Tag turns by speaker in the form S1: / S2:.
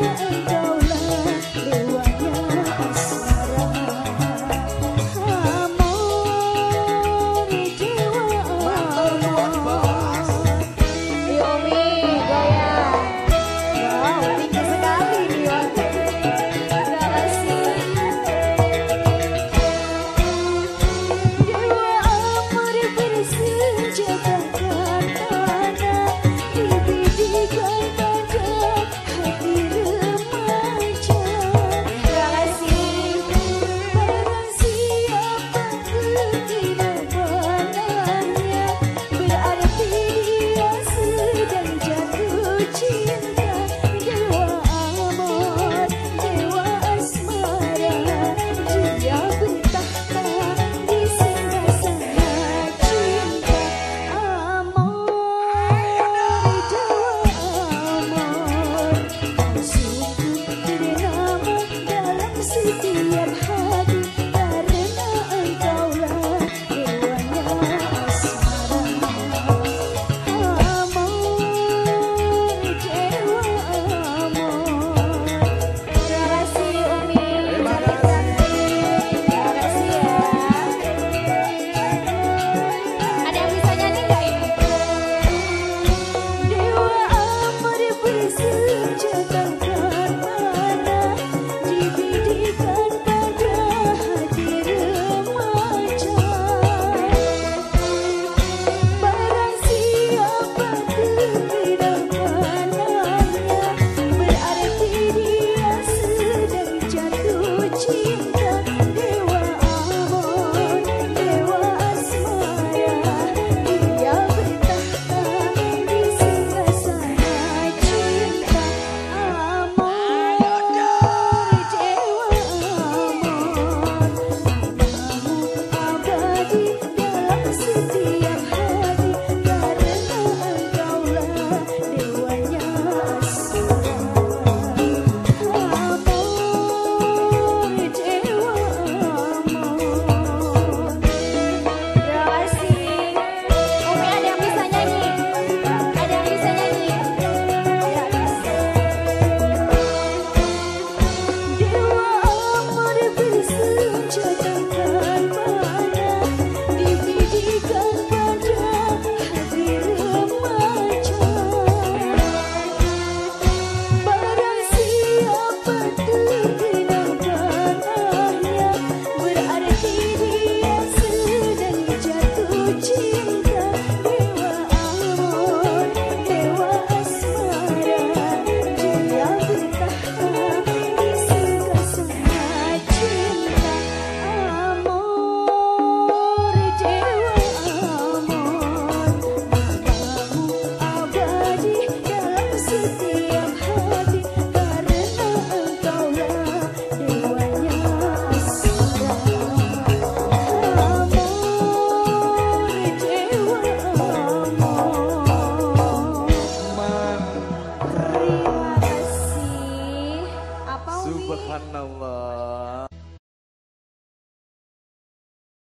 S1: yeah.